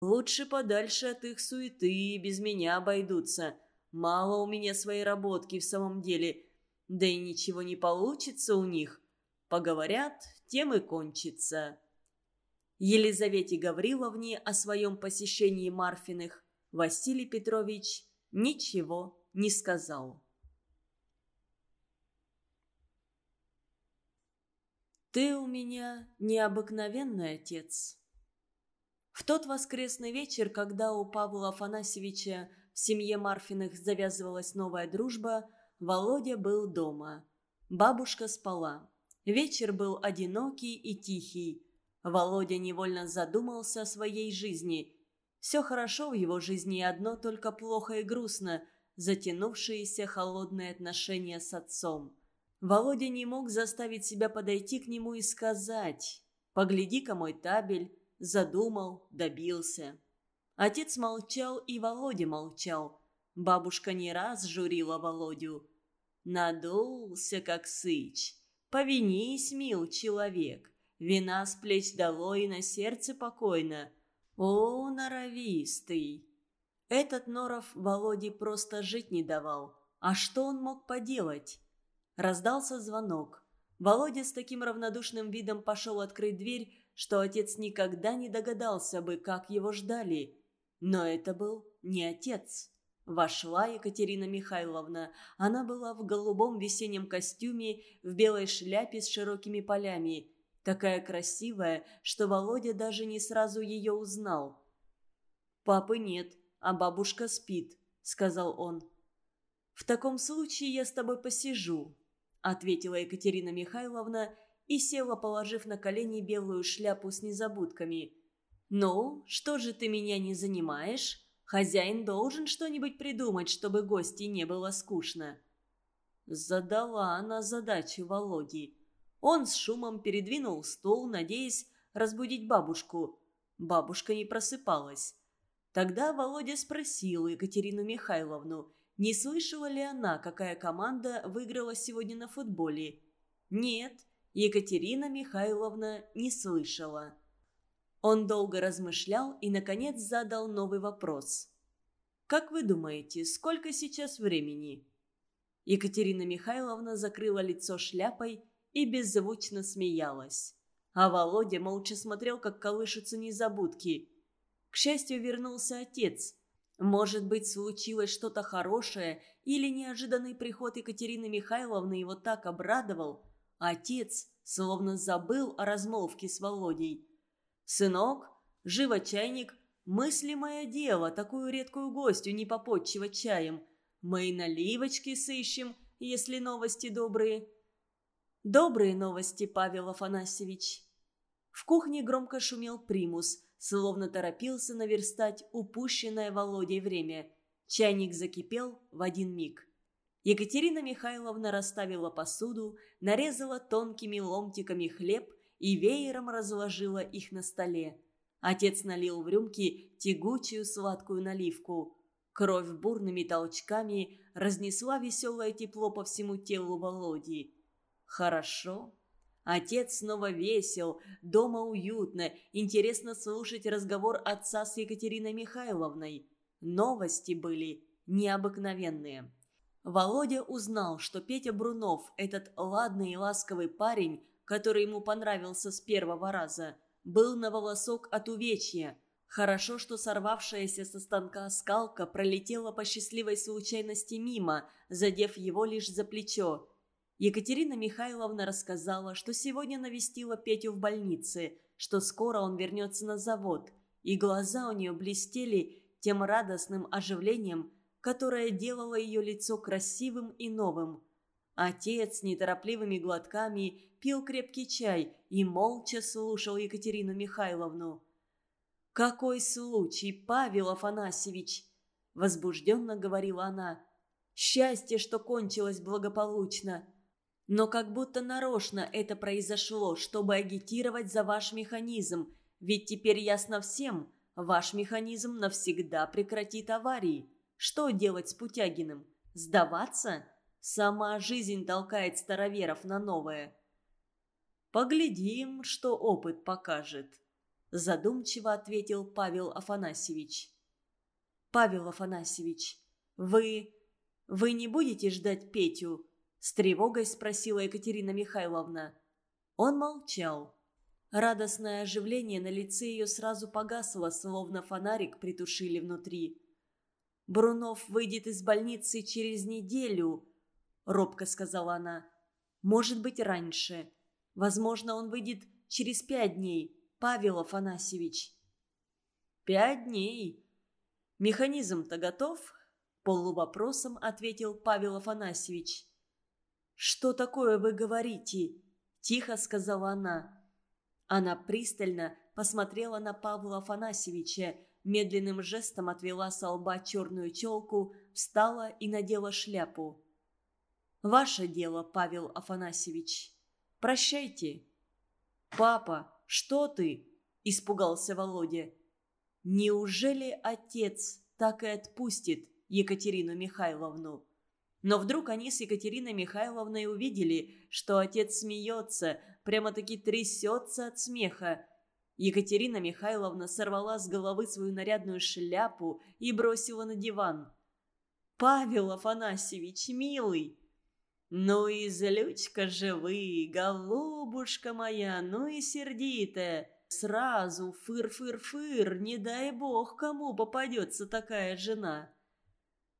Лучше подальше от их суеты, без меня обойдутся. Мало у меня своей работки в самом деле. Да и ничего не получится у них. Поговорят, тем и кончится». Елизавете Гавриловне о своем посещении Марфиных Василий Петрович ничего не сказал. «Ты у меня необыкновенный отец». В тот воскресный вечер, когда у Павла Афанасьевича в семье Марфиных завязывалась новая дружба, Володя был дома. Бабушка спала. Вечер был одинокий и тихий. Володя невольно задумался о своей жизни. Все хорошо в его жизни одно только плохо и грустно – затянувшиеся холодные отношения с отцом. Володя не мог заставить себя подойти к нему и сказать «Погляди-ка мой табель», задумал, добился. Отец молчал, и Володя молчал. Бабушка не раз журила Володю. «Надулся, как сыч. Повинись, мил человек. Вина с плеч дало и на сердце покойно. О, норовистый!» Этот Норов Володе просто жить не давал. А что он мог поделать? Раздался звонок. Володя с таким равнодушным видом пошел открыть дверь, что отец никогда не догадался бы, как его ждали. Но это был не отец. Вошла Екатерина Михайловна. Она была в голубом весеннем костюме, в белой шляпе с широкими полями. Такая красивая, что Володя даже не сразу ее узнал. «Папы нет, а бабушка спит», — сказал он. «В таком случае я с тобой посижу», — ответила Екатерина Михайловна и села, положив на колени белую шляпу с незабудками. «Ну, что же ты меня не занимаешь? Хозяин должен что-нибудь придумать, чтобы гости не было скучно». Задала она задачу Володе. Он с шумом передвинул стол, надеясь разбудить бабушку. Бабушка не просыпалась. Тогда Володя спросил Екатерину Михайловну, не слышала ли она, какая команда выиграла сегодня на футболе. Нет, Екатерина Михайловна не слышала. Он долго размышлял и, наконец, задал новый вопрос. «Как вы думаете, сколько сейчас времени?» Екатерина Михайловна закрыла лицо шляпой и беззвучно смеялась. А Володя молча смотрел, как колышутся незабудки. К счастью, вернулся отец – может быть, случилось что-то хорошее, или неожиданный приход Екатерины Михайловны его так обрадовал. Отец словно забыл о размолвке с Володей. «Сынок, живо чайник, мыслимое дело, такую редкую гостью не попотчевать чаем. Мы и наливочки сыщем, если новости добрые». «Добрые новости, Павел Афанасьевич». В кухне громко шумел примус – словно торопился наверстать упущенное Володей время. Чайник закипел в один миг. Екатерина Михайловна расставила посуду, нарезала тонкими ломтиками хлеб и веером разложила их на столе. Отец налил в рюмки тягучую сладкую наливку. Кровь бурными толчками разнесла веселое тепло по всему телу Володи. «Хорошо», Отец снова весел, дома уютно, интересно слушать разговор отца с Екатериной Михайловной. Новости были необыкновенные. Володя узнал, что Петя Брунов, этот ладный и ласковый парень, который ему понравился с первого раза, был на волосок от увечья. Хорошо, что сорвавшаяся со станка скалка пролетела по счастливой случайности мимо, задев его лишь за плечо. Екатерина Михайловна рассказала, что сегодня навестила Петю в больнице, что скоро он вернется на завод, и глаза у нее блестели тем радостным оживлением, которое делало ее лицо красивым и новым. Отец неторопливыми глотками пил крепкий чай и молча слушал Екатерину Михайловну. «Какой случай, Павел Афанасьевич!» – возбужденно говорила она. «Счастье, что кончилось благополучно!» Но как будто нарочно это произошло, чтобы агитировать за ваш механизм. Ведь теперь ясно всем, ваш механизм навсегда прекратит аварии. Что делать с Путягиным? Сдаваться? Сама жизнь толкает староверов на новое. Поглядим, что опыт покажет. – задумчиво ответил Павел Афанасьевич. «Павел Афанасьевич, вы... вы не будете ждать Петю?» – с тревогой спросила Екатерина Михайловна. Он молчал. Радостное оживление на лице ее сразу погасло, словно фонарик притушили внутри. «Брунов выйдет из больницы через неделю», — робко сказала она. «Может быть, раньше. Возможно, он выйдет через пять дней, Павел Афанасьевич». «Пять дней? Механизм-то готов?» — полувопросом ответил Павел Афанасьевич. «Что такое вы говорите?» – тихо сказала она. Она пристально посмотрела на Павла Афанасьевича, медленным жестом отвела со лба черную челку, встала и надела шляпу. «Ваше дело, Павел Афанасьевич. Прощайте». «Папа, что ты?» – испугался Володя. «Неужели отец так и отпустит Екатерину Михайловну?» Но вдруг они с Екатериной Михайловной увидели, что отец смеется, прямо-таки трясется от смеха. Екатерина Михайловна сорвала с головы свою нарядную шляпу и бросила на диван. «Павел Афанасьевич, милый!» «Ну и злючка же вы, голубушка моя, ну и сердитая!» Сразу фыр-фыр-фыр, не дай бог, кому попадется такая жена.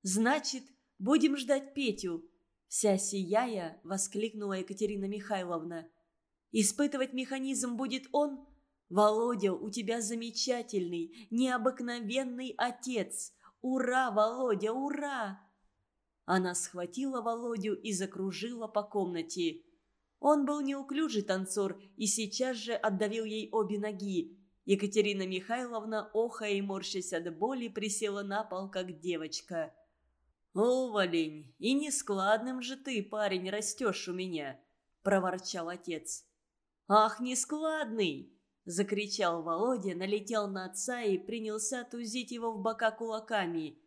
«Значит, будем ждать Петю!» Вся сияя, воскликнула Екатерина Михайловна. Испытывать механизм будет он? Володя, у тебя замечательный, необыкновенный отец. Ура, Володя, ура!» Она схватила Володю и закружила по комнате. Он был неуклюжий танцор и сейчас же отдавил ей обе ноги. Екатерина Михайловна, охая и морщась от боли, присела на пол, как девочка. «Уволень, и нескладным же ты, парень, растешь у меня», – проворчал отец. «Ах, нескладный!» – закричал Володя, налетел на отца и принялся тузить его в бока кулаками.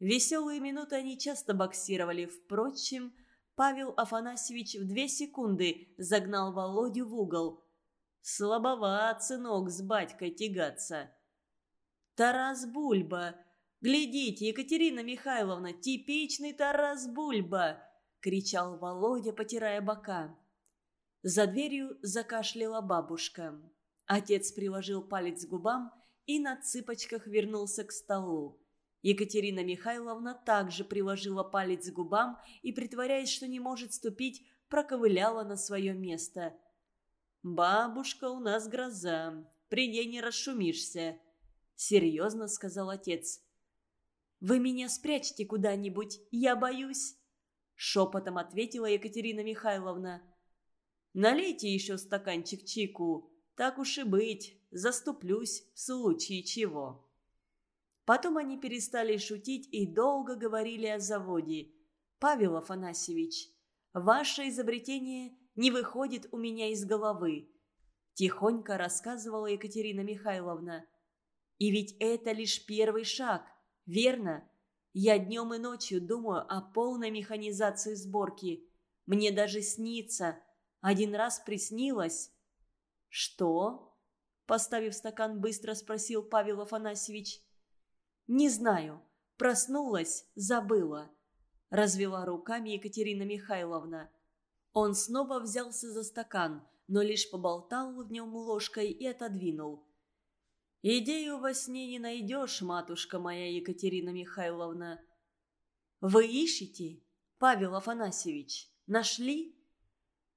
Веселые минуты они часто боксировали. Впрочем, Павел Афанасьевич в две секунды загнал Володю в угол. «Слабоват, сынок, с батькой тягаться!» «Тарас Бульба! Глядите, Екатерина Михайловна, типичный Тарас Бульба!» – кричал Володя, потирая бока. За дверью закашляла бабушка. Отец приложил палец к губам и на цыпочках вернулся к столу. Екатерина Михайловна также приложила палец к губам и, притворяясь, что не может ступить, проковыляла на свое место. «Бабушка, у нас гроза. При ней не расшумишься», — серьезно сказал отец. «Вы меня спрячьте куда-нибудь, я боюсь», — шепотом ответила Екатерина Михайловна. Налейте еще стаканчик чайку. Так уж и быть, заступлюсь в случае чего». Потом они перестали шутить и долго говорили о заводе. «Павел Афанасьевич, ваше изобретение не выходит у меня из головы», – тихонько рассказывала Екатерина Михайловна. «И ведь это лишь первый шаг, верно? Я днем и ночью думаю о полной механизации сборки. Мне даже снится – один раз приснилось». «Что?» – поставив стакан, быстро спросил Павел Афанасьевич. «Не знаю. Проснулась, забыла», – развела руками Екатерина Михайловна. Он снова взялся за стакан, но лишь поболтал в нем ложкой и отодвинул. «Идею во сне не найдешь, матушка моя Екатерина Михайловна». «Вы ищете, Павел Афанасьевич? Нашли?»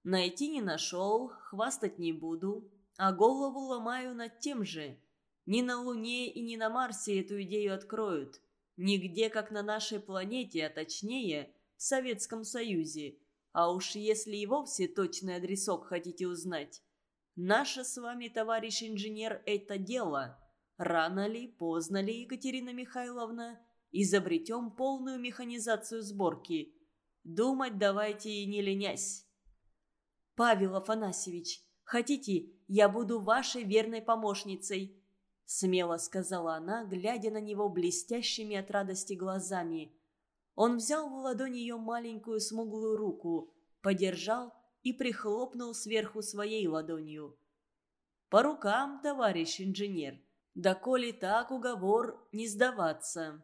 Найти не нашел, хвастать не буду, а голову ломаю над тем же. Ни на Луне и ни на Марсе эту идею откроют. Нигде, как на нашей планете, а точнее, в Советском Союзе. А уж если и вовсе точный адресок хотите узнать. Наше с вами, товарищ инженер, это дело. Рано ли, поздно ли, Екатерина Михайловна, изобретем полную механизацию сборки. Думать давайте и не ленясь. «Павел Афанасьевич, хотите, я буду вашей верной помощницей?» Смело сказала она, глядя на него блестящими от радости глазами. Он взял в ладонь ее маленькую смуглую руку, подержал и прихлопнул сверху своей ладонью. По рукам, товарищ инженер. Да коли так, уговор не сдаваться.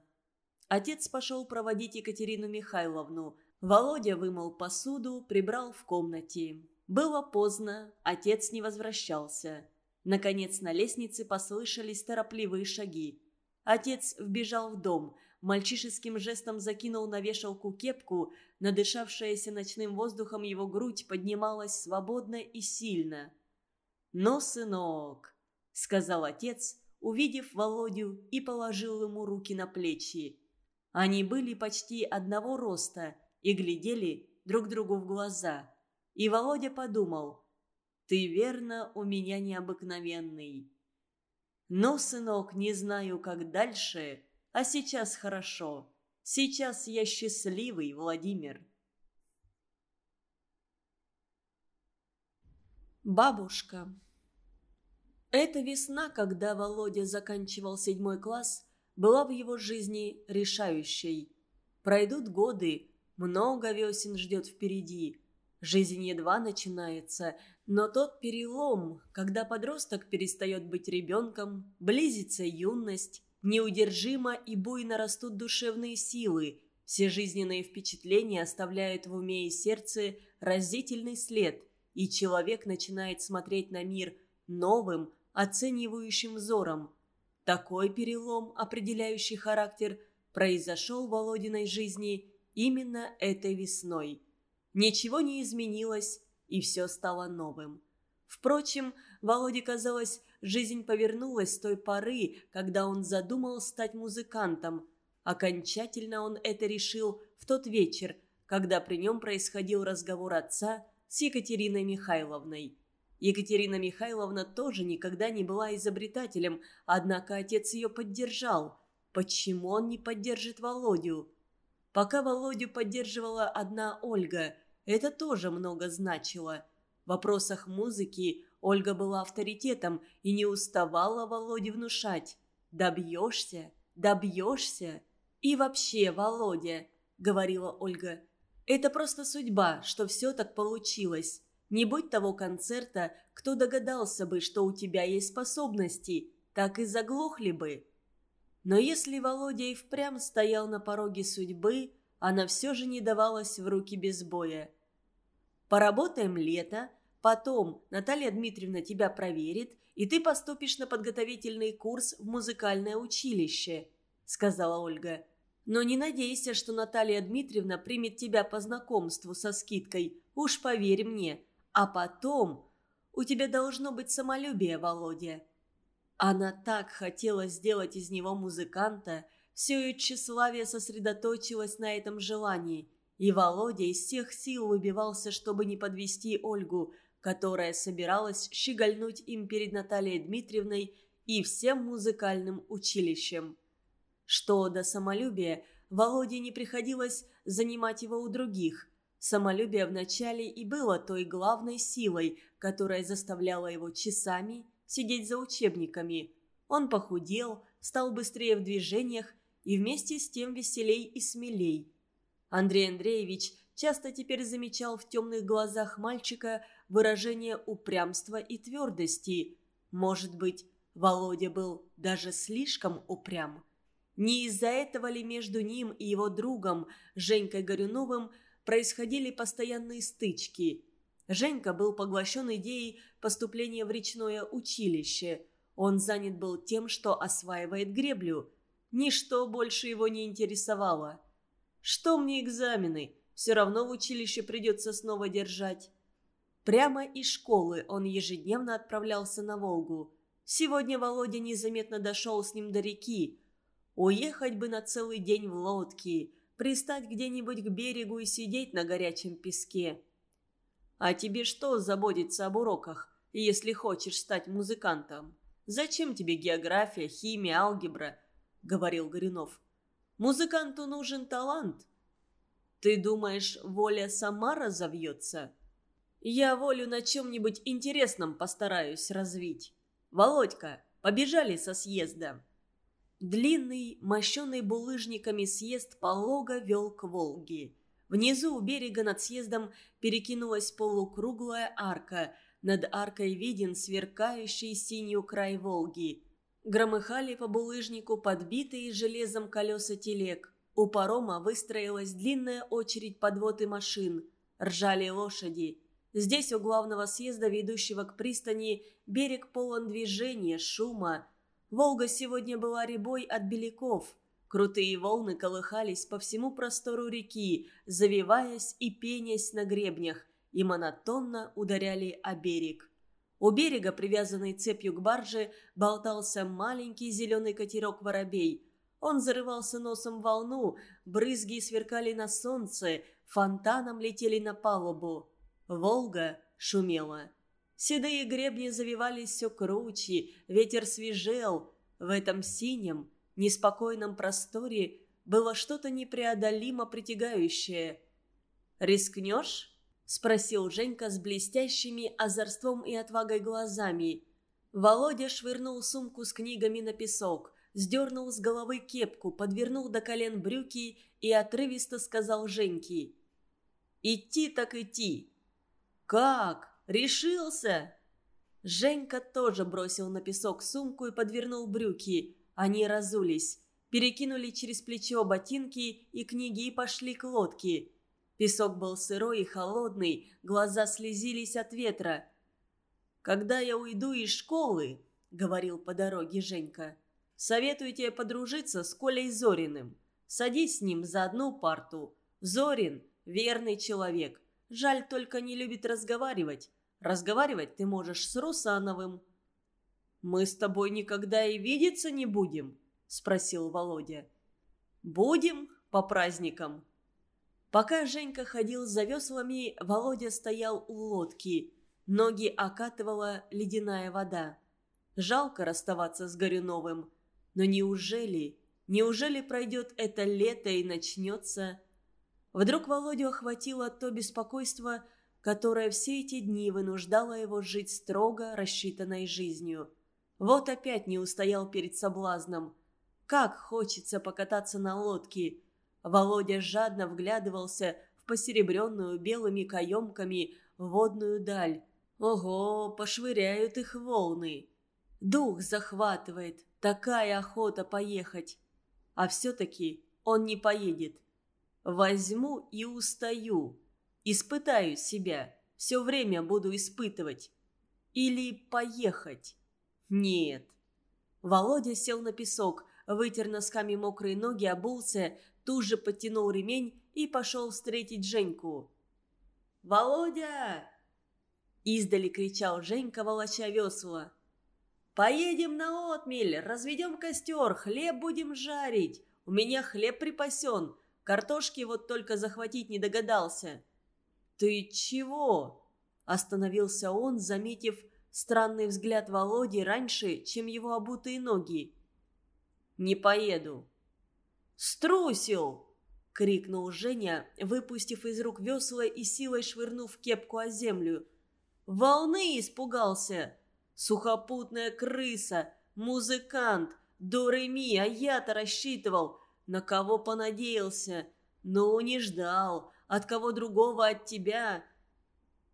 Отец пошел проводить Екатерину Михайловну. Володя вымыл посуду, прибрал в комнате. Было поздно, отец не возвращался. Наконец на лестнице послышались торопливые шаги. Отец вбежал в дом, мальчишеским жестом закинул на вешалку кепку, надышавшаяся ночным воздухом его грудь поднималась свободно и сильно. «Ну, сынок», — сказал отец, увидев Володю и положил ему руки на плечи. Они были почти одного роста и глядели друг другу в глаза. И Володя подумал, «Ты верно у меня необыкновенный». «Ну, сынок, не знаю, как дальше, а сейчас хорошо. Сейчас я счастливый, Владимир». Бабушка Эта весна, когда Володя заканчивал седьмой класс, была в его жизни решающей. Пройдут годы, много весен ждет впереди. Жизнь едва начинается, но тот перелом, когда подросток перестает быть ребенком, близится юность, неудержимо и буйно растут душевные силы, все жизненные впечатления оставляют в уме и сердце разительный след, и человек начинает смотреть на мир новым, оценивающим взором. Такой перелом, определяющий характер, произошел в Володиной жизни именно этой весной. Ничего не изменилось, и все стало новым. Впрочем, Володе казалось, жизнь повернулась с той поры, когда он задумал стать музыкантом. Окончательно он это решил в тот вечер, когда при нем происходил разговор отца с Екатериной Михайловной. Екатерина Михайловна тоже никогда не была изобретателем, однако отец ее поддержал. Почему он не поддержит Володю? Пока Володю поддерживала одна Ольга, это тоже много значило. В вопросах музыки Ольга была авторитетом и не уставала Володе внушать. «Добьешься, добьешься». «И вообще, Володя», — говорила Ольга, — «это просто судьба, что все так получилось. Не будь того концерта, кто догадался бы, что у тебя есть способности, так и заглохли бы. Но если Володя и впрямь стоял на пороге судьбы, она все же не давалась в руки без боя. «Поработаем лето, потом Наталья Дмитриевна тебя проверит, и ты поступишь на подготовительный курс в музыкальное училище», — сказала Ольга. «Но не надейся, что Наталья Дмитриевна примет тебя по знакомству со скидкой, уж поверь мне». А потом у тебя должно быть самолюбие, Володя. Она так хотела сделать из него музыканта, все ее тщеславие сосредоточилось на этом желании, и Володя из всех сил выбивался, чтобы не подвести Ольгу, которая собиралась щегольнуть им перед Натальей Дмитриевной и всем музыкальным училищем. Что до самолюбия, Володе не приходилось занимать его у других, Самолюбие вначале и было той главной силой, которая заставляла его часами сидеть за учебниками. Он похудел, стал быстрее в движениях и вместе с тем веселей и смелей. Андрей Андреевич часто теперь замечал в темных глазах мальчика выражение упрямства и твердости. Может быть, Володя был даже слишком упрям. Не из-за этого ли между ним и его другом Женькой Горюновым происходили постоянные стычки. Женька был поглощен идеей поступления в речное училище. Он занят был тем, что осваивает греблю. Ничто больше его не интересовало. «Что мне экзамены? Все равно в училище придется снова держать». Прямо из школы он ежедневно отправлялся на Волгу. Сегодня Володя незаметно дошел с ним до реки. Уехать бы на целый день в лодке – пристать где-нибудь к берегу и сидеть на горячем песке. А тебе что заботиться об уроках, если хочешь стать музыкантом? Зачем тебе география, химия, алгебра? Говорил Горюнов. Музыканту нужен талант. Ты думаешь, воля сама разовьется? Я волю на чем-нибудь интересном постараюсь развить. Володька, побежали со съезда. Длинный, мощенный булыжниками съезд полого вел к Волге. Внизу у берега над съездом перекинулась полукруглая арка, над аркой виден сверкающий синюю край Волги. Громыхали по булыжнику подбитые железом колеса телег. У парома выстроилась длинная очередь подвод и машин. Ржали лошади. Здесь, у главного съезда, ведущего к пристани, берег полон движения, шума. Волга сегодня была ребой от беляков. Крутые волны колыхались по всему простору реки, завиваясь и пенясь на гребнях, и монотонно ударяли о берег. У берега, привязанный цепью к барже, болтался маленький зеленый катерок «Воробей». Он зарывался носом в волну, брызги сверкали на солнце, фонтаном летели на палубу. Волга шумела. Седые гребни завивались все круче, ветер свежел. В этом синем, неспокойном просторе было что-то непреодолимо притягающее. «Рискнешь?» – спросил Женька с блестящими озорством и отвагой глазами. Володя швырнул сумку с книгами на песок, сдернул с головы кепку, подвернул до колен брюки и отрывисто сказал Женьке. «Идти так идти, «Как? Решился?» Женька тоже бросил на песок сумку и подвернул брюки. Они разулись, перекинули через плечо ботинки и книги и пошли к лодке. Песок был сырой и холодный, глаза слезились от ветра. «Когда я уйду из школы», — говорил по дороге Женька, — «советую тебе подружиться с Колей Зориным. Садись с ним за одну парту. Зорин — верный человек, Жаль, только не любит разговаривать. Разговаривать ты можешь с Русановым». «Мы с тобой никогда и видеться не будем?» – спросил Володя. «Будем по праздникам». Пока Женька ходил за веслами, Володя стоял у лодки. Ноги окатывала ледяная вода. Жалко расставаться с Горюновым. Но неужели, неужели пройдет это лето и начнется Вдруг Володю охватило то беспокойство, которое все эти дни вынуждало его жить строго рассчитанной жизнью. Вот опять не устоял перед соблазном. Как хочется покататься на лодке. Володя жадно вглядывался в посеребренную белыми каемками водную даль. Ого, пошвыряют их волны. Дух захватывает, такая охота поехать. А все-таки он не поедет. Возьму и устаю. Испытаю себя. Все время буду испытывать. Или поехать. Нет. Володя сел на песок, вытер носками мокрые ноги, обулся, тут же подтянул ремень и пошел встретить Женьку. «Володя!» Издали кричал Женька, волоча весла. «Поедем на отмель, разведем костер, хлеб будем жарить. У меня хлеб припасен, Картошки вот только захватить не догадался». «Ты чего?» – остановился он, заметив странный взгляд Володи раньше, чем его обутые ноги. «Не поеду». «Струсил!» – крикнул Женя, выпустив из рук весла и силой швырнув кепку о землю. «Волны испугался! Сухопутная крыса! Музыкант! Дореми, а я-то рассчитывал! На кого понадеялся? Ну, не ждал. От кого другого от тебя?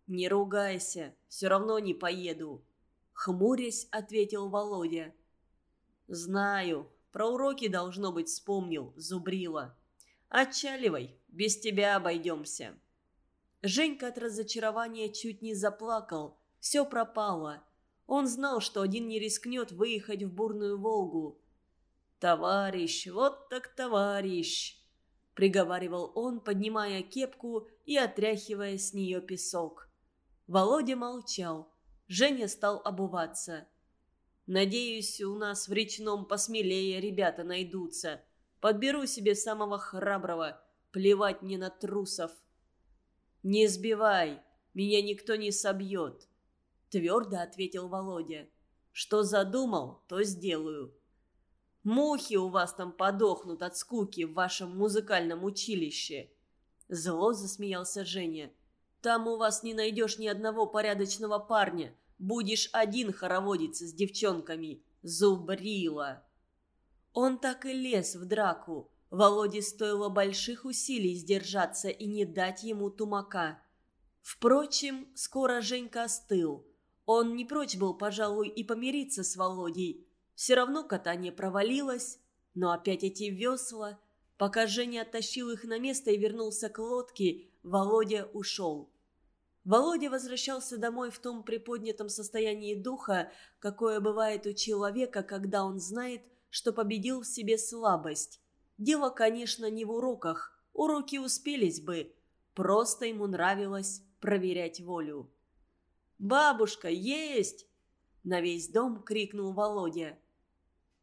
Не ругайся, все равно не поеду. Хмурясь, ответил Володя. Знаю, про уроки, должно быть, вспомнил, зубрила. Отчаливай, без тебя обойдемся. Женька от разочарования чуть не заплакал. Все пропало. Он знал, что один не рискнет выехать в бурную Волгу. «Товарищ, вот так товарищ!» — приговаривал он, поднимая кепку и отряхивая с нее песок. Володя молчал. Женя стал обуваться. «Надеюсь, у нас в речном посмелее ребята найдутся. Подберу себе самого храброго. Плевать мне на трусов». «Не сбивай, меня никто не собьет», — твердо ответил Володя. «Что задумал, то сделаю». Мухи у вас там подохнут от скуки в вашем музыкальном училище!» Зло засмеялся Женя. «Там у вас не найдешь ни одного порядочного парня. Будешь один хороводиться с девчонками. Зубрила!» Он так и лез в драку. Володе стоило больших усилий сдержаться и не дать ему тумака. Впрочем, скоро Женька остыл. Он не прочь был, пожалуй, и помириться с Володей. Все равно катание провалилось, но опять эти весла. Пока Женя оттащил их на место и вернулся к лодке, Володя ушел. Володя возвращался домой в том приподнятом состоянии духа, какое бывает у человека, когда он знает, что победил в себе слабость. Дело, конечно, не в уроках. Уроки успелись бы. Просто ему нравилось проверять волю. «Бабушка, есть!» На весь дом крикнул Володя.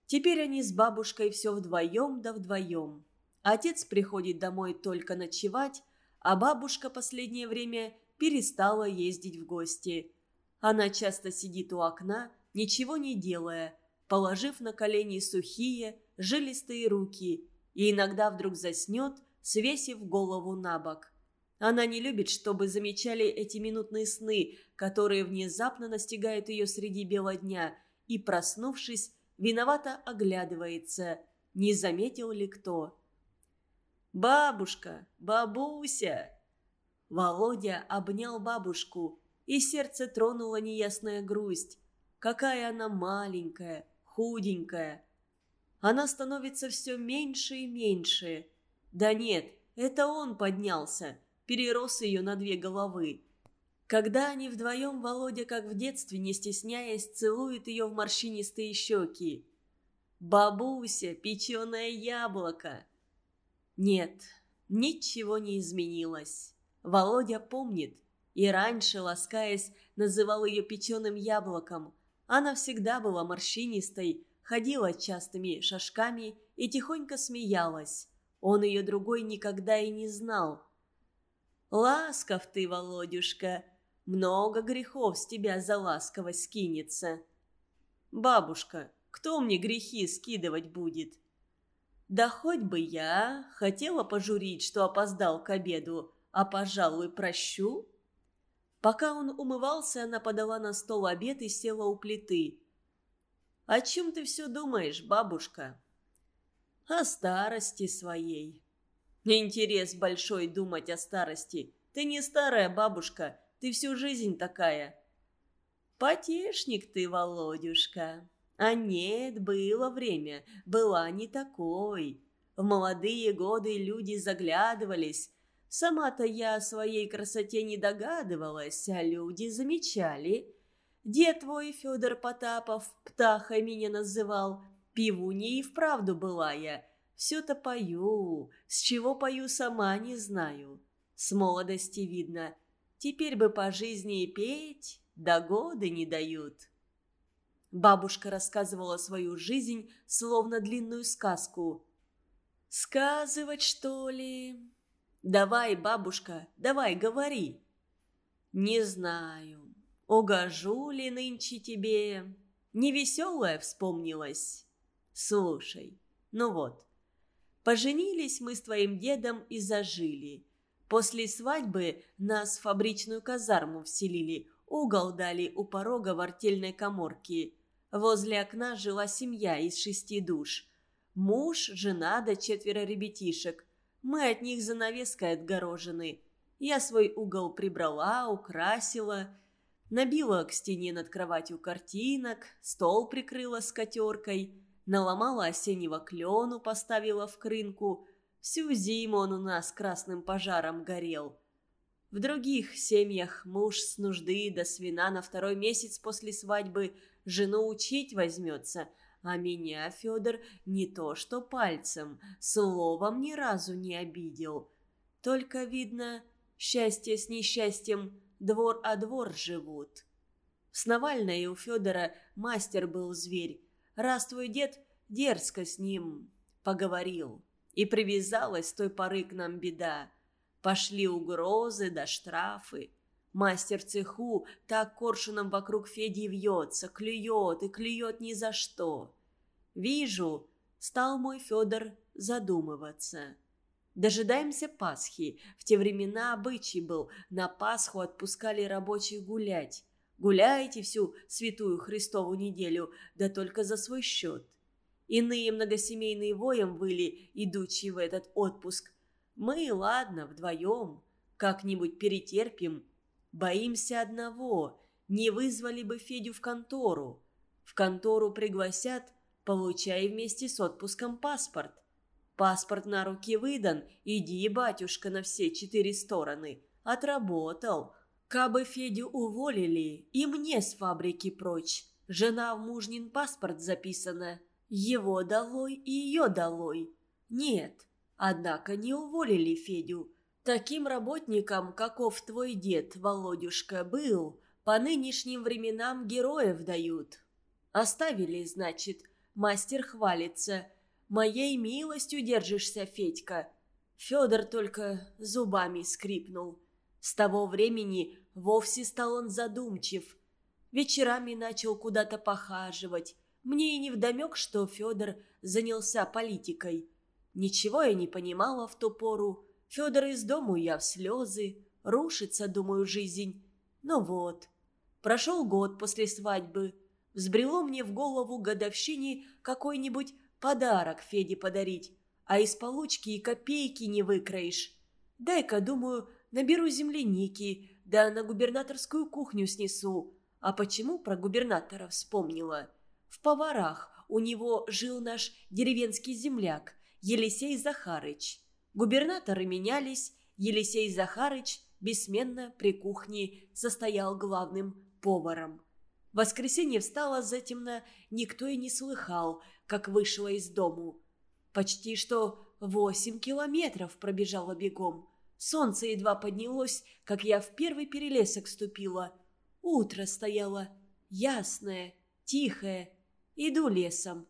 Теперь они с бабушкой все вдвоем да вдвоем. Отец приходит домой только ночевать, а бабушка последнее время перестала ездить в гости. Она часто сидит у окна, ничего не делая, положив на колени сухие, жилистые руки, и иногда вдруг заснет, свесив голову на бок. Она не любит, чтобы замечали эти минутные сны, которые внезапно настигают ее среди бела дня, и, проснувшись, виновато оглядывается, не заметил ли кто. «Бабушка! Бабуся!» Володя обнял бабушку, и сердце тронула неясная грусть. Какая она маленькая, худенькая. Она становится все меньше и меньше. Да нет, это он поднялся, перерос ее на две головы. Когда они вдвоем, Володя, как в детстве, не стесняясь, целует ее в морщинистые щеки. «Бабуся, печеное яблоко!» Нет, ничего не изменилось. Володя помнит, и раньше, ласкаясь, называл ее печеным яблоком. Она всегда была морщинистой, ходила частыми шажками и тихонько смеялась. Он ее другой никогда и не знал. «Ласков ты, Володюшка, много грехов с тебя за ласковость скинется». «Бабушка, кто мне грехи скидывать будет?» «Да хоть бы я хотела пожурить, что опоздал к обеду, а, пожалуй, прощу». Пока он умывался, она подала на стол обед и села у плиты. «О чем ты все думаешь, бабушка?» «О старости своей». «Интерес большой думать о старости. Ты не старая бабушка, ты всю жизнь такая». «Потешник ты, Володюшка». А нет, было время, была не такой. В молодые годы люди заглядывались. Сама-то я о своей красоте не догадывалась, а люди замечали. Дед твой, Федор Потапов, птахой меня называл. Пивуней вправду была я. Все-то пою. С чего пою, сама не знаю. С молодости видно. Теперь бы по жизни и петь, да годы не дают. Бабушка рассказывала свою жизнь, словно длинную сказку. «Сказывать, что ли?» «Давай, бабушка, давай, говори». «Не знаю, угожу ли нынче тебе. Невеселая вспомнилась. Слушай, ну вот, поженились мы с твоим дедом и зажили. После свадьбы нас в фабричную казарму вселили, угол дали у порога в артельной коморке. Возле окна жила семья из шести душ. Муж, жена да четверо ребятишек. Мы от них занавеской отгорожены. Я свой угол прибрала, украсила, набила к стене над кроватью картинок, стол прикрыла скатеркой, наломала осеннего клену, поставила в крынку. Всю зиму он у нас красным пожаром горел. В других семьях муж с нужды до свина на второй месяц после свадьбы – жену учить возьмется, а меня Федор не то что пальцем, словом ни разу не обидел. Только, видно, счастье с несчастьем двор о двор живут. С Навальной у Федора мастер был зверь. Раз твой дед дерзко с ним поговорил, и привязалась с той поры к нам беда. Пошли угрозы да штрафы. Мастер цеху так коршуном вокруг Феди вьется, клюет и клюет ни за что. Вижу, стал мой Федор задумываться. Дожидаемся Пасхи. В те времена обычай был, на Пасху отпускали рабочих гулять. Гуляйте всю святую Христову неделю, да только за свой счет. Иные многосемейные воем выли, идучи в этот отпуск. Мы, ладно, вдвоем, как-нибудь перетерпим, Боимся одного. не вызвали бы Федю в контору. В контору пригласят, получай вместе с отпуском паспорт. Паспорт на руки выдан, иди, батюшка, на все четыре стороны. Отработал. Кабы Федю уволили, и мне с фабрики прочь. Жена в мужнин паспорт записана. Его долой и ее долой. Нет, однако не уволили Федю. Таким работникам, каков твой дед, Володюшка, был, по нынешним временам героев дают. Оставили, значит, мастер хвалится. Моей милостью держишься, Федька. Федор только зубами скрипнул. С того времени вовсе стал он задумчив. Вечерами начал куда-то похаживать. Мне и не вдомек, что Федор занялся политикой. Ничего я не понимала в ту пору. Федор из дому я в слезы, рушится, думаю, жизнь. Ну вот, прошел год после свадьбы. Взбрело мне в голову годовщине какой-нибудь подарок Феде подарить, а из получки и копейки не выкроишь. Дай-ка, думаю, наберу земляники, да на губернаторскую кухню снесу. А почему про губернатора вспомнила? В поварах у него жил наш деревенский земляк Елисей Захарыч. Губернаторы менялись, Елисей Захарыч бессменно при кухне состоял главным поваром. В воскресенье встала затемно, никто и не слыхал, как вышла из дому. Почти что восемь километров пробежала бегом. Солнце едва поднялось, как я в первый перелесок ступила. Утро стояло, ясное, тихое. Иду лесом.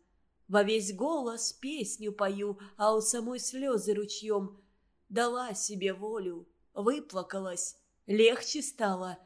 Во весь голос песню пою, а у самой слезы ручьем. Дала себе волю, выплакалась, легче стало.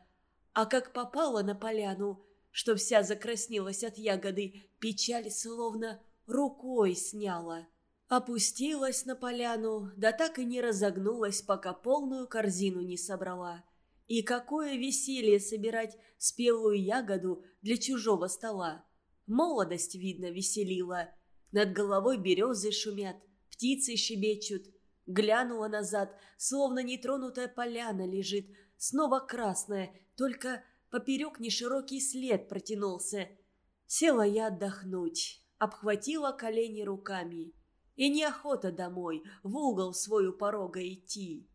А как попала на поляну, что вся закраснелась от ягоды, печаль словно рукой сняла. Опустилась на поляну, да так и не разогнулась, пока полную корзину не собрала. И какое веселье собирать спелую ягоду для чужого стола. Молодость, видно, веселила. Над головой березы шумят, птицы щебечут. Глянула назад, словно нетронутая поляна лежит, снова красная, только поперек неширокий след протянулся. Села я отдохнуть, обхватила колени руками. И неохота домой, в угол свою порога идти.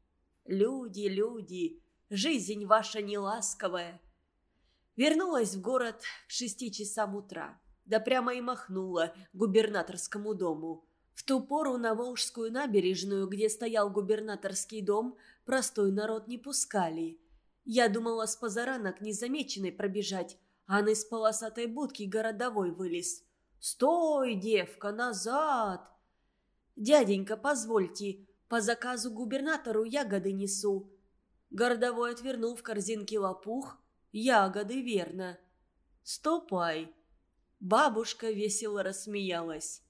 Люди, люди, жизнь ваша неласковая. Вернулась в город к шести часам утра да прямо и махнула губернаторскому дому. В ту пору на Волжскую набережную, где стоял губернаторский дом, простой народ не пускали. Я думала с позаранок незамеченной пробежать, а он из полосатой будки городовой вылез. «Стой, девка, назад!» «Дяденька, позвольте, по заказу губернатору ягоды несу». Городовой отвернул в корзинке лопух. «Ягоды, верно». «Ступай», Бабушка весело рассмеялась.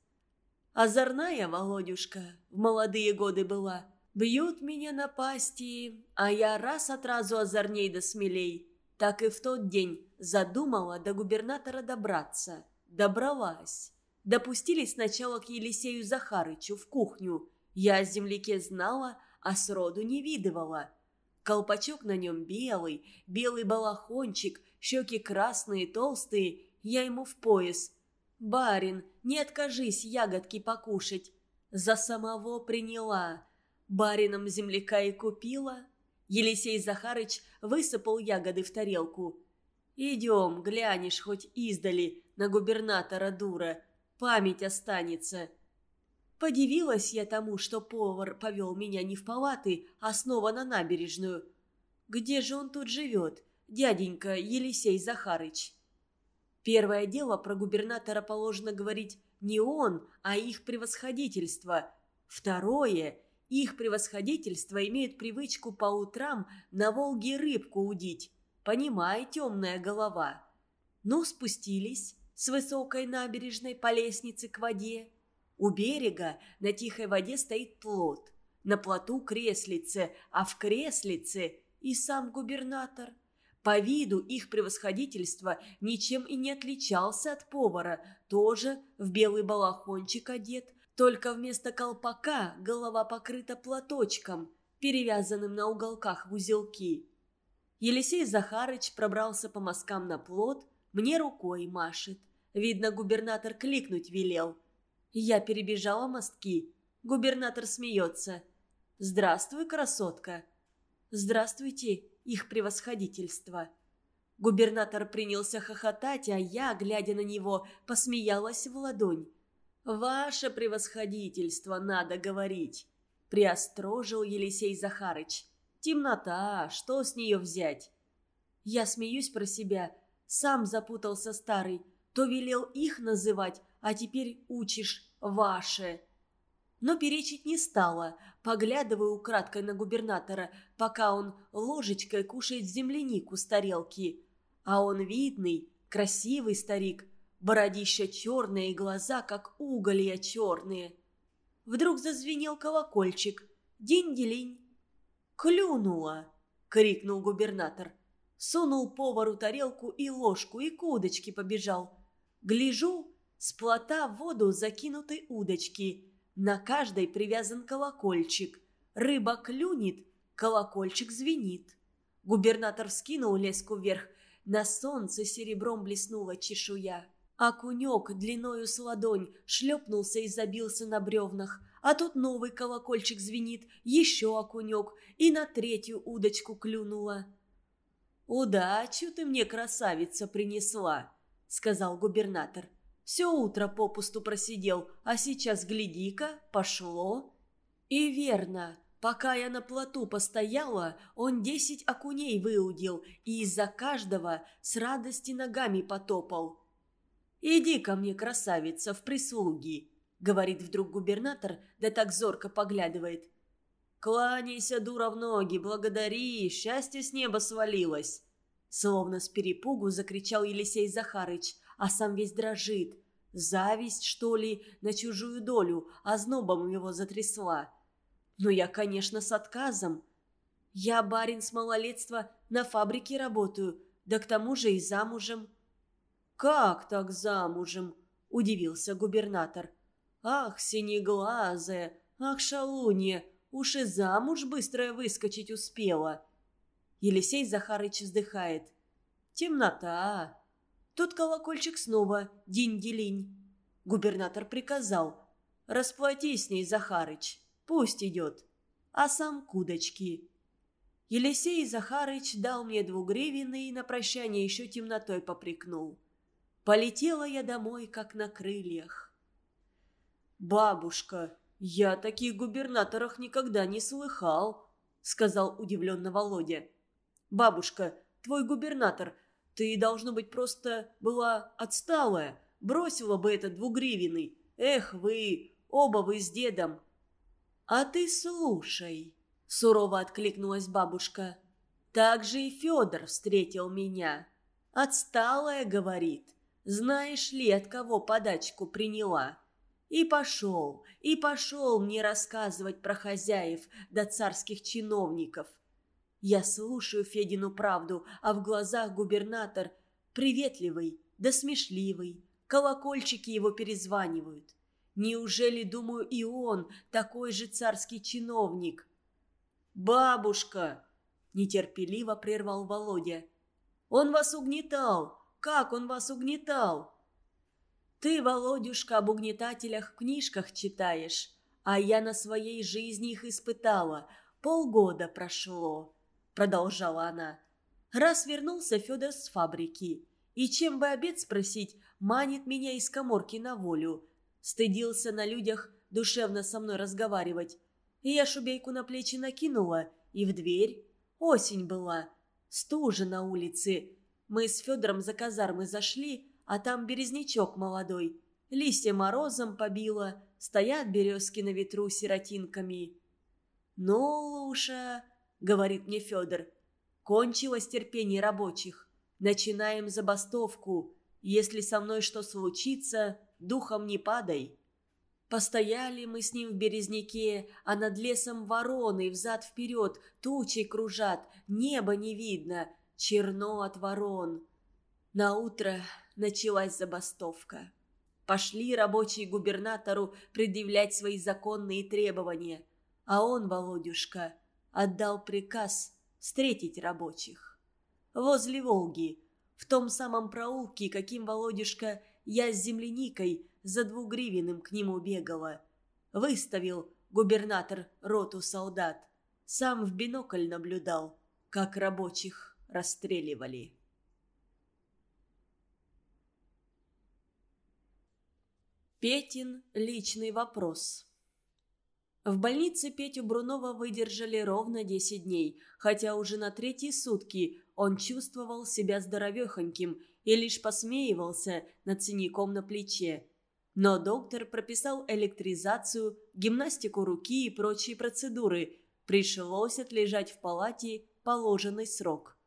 Озорная Володюшка в молодые годы была. Бьют меня на пасти, а я раз от разу озорней да смелей. Так и в тот день задумала до губернатора добраться. Добралась. Допустили сначала к Елисею Захарычу в кухню. Я о земляке знала, а сроду не видывала. Колпачок на нем белый, белый балахончик, щеки красные, толстые я ему в пояс. «Барин, не откажись ягодки покушать!» За самого приняла. Барином земляка и купила. Елисей Захарыч высыпал ягоды в тарелку. «Идем, глянешь хоть издали на губернатора дура. Память останется». Подивилась я тому, что повар повел меня не в палаты, а снова на набережную. Где же он тут живет, дяденька Елисей Захарыч? Первое дело про губернатора положено говорить не он, а их превосходительство. Второе – их превосходительство имеет привычку по утрам на Волге рыбку удить. Понимай, темная голова. Ну, спустились с высокой набережной по лестнице к воде. У берега на тихой воде стоит плот. На плоту креслице, а в креслице и сам губернатор – по виду их превосходительство ничем и не отличался от повара, тоже в белый балахончик одет, только вместо колпака голова покрыта платочком, перевязанным на уголках в узелки. Елисей Захарыч пробрался по мазкам на плот, мне рукой машет. Видно, губернатор кликнуть велел. Я перебежала мостки. Губернатор смеется. «Здравствуй, красотка!» «Здравствуйте, их превосходительство!» Губернатор принялся хохотать, а я, глядя на него, посмеялась в ладонь. «Ваше превосходительство, надо говорить!» Приострожил Елисей Захарыч. «Темнота, что с нее взять?» Я смеюсь про себя. Сам запутался старый. То велел их называть, а теперь учишь «ваше». Но перечить не стала, поглядывая украдкой на губернатора, пока он ложечкой кушает землянику с тарелки. А он видный, красивый старик, бородища черные и глаза, как уголья черные. Вдруг зазвенел колокольчик. День-делень. «Клюнула!» — крикнул губернатор. Сунул повару тарелку и ложку, и к удочке побежал. Гляжу, с плота в воду закинуты удочки. На каждой привязан колокольчик. Рыба клюнет, колокольчик звенит. Губернатор вскинул леску вверх. На солнце серебром блеснула чешуя. Окунек длиною с ладонь шлепнулся и забился на бревнах. А тут новый колокольчик звенит, еще окунек, и на третью удочку клюнула. «Удачу ты мне, красавица, принесла!» — сказал губернатор. «Все утро попусту просидел, а сейчас, гляди-ка, пошло». И верно, пока я на плоту постояла, он десять окуней выудил и из-за каждого с радости ногами потопал. «Иди ко мне, красавица, в прислуги», — говорит вдруг губернатор, да так зорко поглядывает. «Кланяйся, дура, в ноги, благодари, счастье с неба свалилось!» Словно с перепугу закричал Елисей Захарыч, а сам весь дрожит. Зависть, что ли, на чужую долю, а знобом его затрясла. Но я, конечно, с отказом. Я, барин с малолетства, на фабрике работаю, да к тому же и замужем. «Как так замужем?» – удивился губернатор. «Ах, синеглазая, ах, шалунья, уж и замуж быстро выскочить успела!» Елисей Захарыч вздыхает. «Темнота!» Тут колокольчик снова, динь-делинь. Губернатор приказал. «Расплатись с ней, Захарыч, пусть идет». А сам к удочке. Елисей Захарыч дал мне двугривенный и на прощание еще темнотой попрекнул. Полетела я домой, как на крыльях. «Бабушка, я о таких губернаторах никогда не слыхал», — сказал удивленно Володя. «Бабушка, твой губернатор, ты, должно быть, просто была отсталая, бросила бы этот двугривенный. Эх вы, оба вы с дедом». «А ты слушай», — сурово откликнулась бабушка. «Так же и Федор встретил меня. Отсталая, говорит. Знаешь ли, от кого подачку приняла? И пошел, и пошел мне рассказывать про хозяев да царских чиновников. Я слушаю Федину правду, а в глазах губернатор приветливый да смешливый. Колокольчики его перезванивают. Неужели, думаю, и он такой же царский чиновник? «Бабушка!» – нетерпеливо прервал Володя. «Он вас угнетал, как он вас угнетал!» «Ты, Володюшка, об угнетателях в книжках читаешь, а я на своей жизни их испытала. Полгода прошло», — продолжала она. «Раз вернулся Федор с фабрики, и чем бы обед спросить, манит меня из коморки на волю. Стыдился на людях душевно со мной разговаривать. И я шубейку на плечи накинула, и в дверь. Осень была, стужа на улице, мы с Федором за казармы зашли, а там березнячок молодой. Листья морозом побило, стоят березки на ветру сиротинками. «Ну, Луша», — говорит мне Федор, — «кончилось терпение рабочих. Начинаем забастовку. Если со мной что случится, духом не падай». Постояли мы с ним в березняке, а над лесом вороны взад-вперед, тучи кружат, небо не видно — черно от ворон. На утро началась забастовка. Пошли рабочие губернатору предъявлять свои законные требования, а он, Володюшка, отдал приказ встретить рабочих. возле Волги, в том самом проулке, каким Володюшка я с земляникой за двугривенным к нему бегала. Выставил губернатор роту солдат. Сам в бинокль наблюдал, как рабочих расстреливали. Петин личный вопрос. В больнице Петю Брунова выдержали ровно 10 дней, хотя уже на третьи сутки он чувствовал себя здоровехоньким и лишь посмеивался над синяком на плече. Но доктор прописал электризацию, гимнастику руки и прочие процедуры. Пришлось отлежать в палате положенный срок.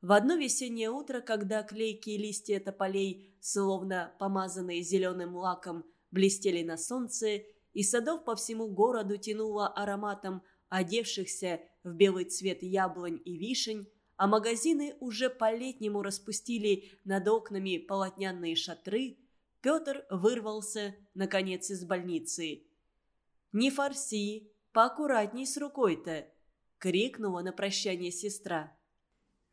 В одно весеннее утро, когда клейкие листья тополей, словно помазанные зеленым лаком, блестели на солнце, и садов по всему городу тянуло ароматом одевшихся в белый цвет яблонь и вишень, а магазины уже по-летнему распустили над окнами полотняные шатры, Петр вырвался, наконец, из больницы. «Не форси, поаккуратней с рукой-то!» — крикнула на прощание сестра.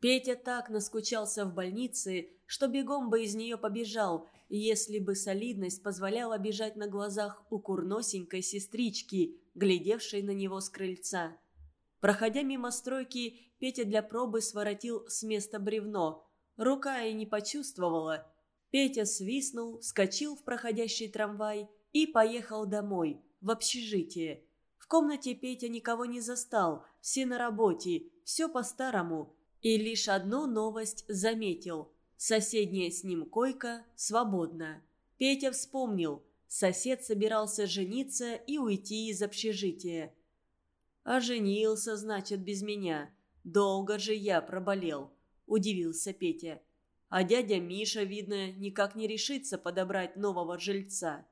Петя так наскучался в больнице, что бегом бы из нее побежал, если бы солидность позволяла бежать на глазах у курносенькой сестрички, глядевшей на него с крыльца. Проходя мимо стройки, Петя для пробы своротил с места бревно. Рука и не почувствовала. Петя свистнул, вскочил в проходящий трамвай и поехал домой, в общежитие. В комнате Петя никого не застал, все на работе, все по-старому. И лишь одну новость заметил. Соседняя с ним койка свободна. Петя вспомнил. Сосед собирался жениться и уйти из общежития. «А женился, значит, без меня. Долго же я проболел», – удивился Петя. А дядя Миша, видно, никак не решится подобрать нового жильца.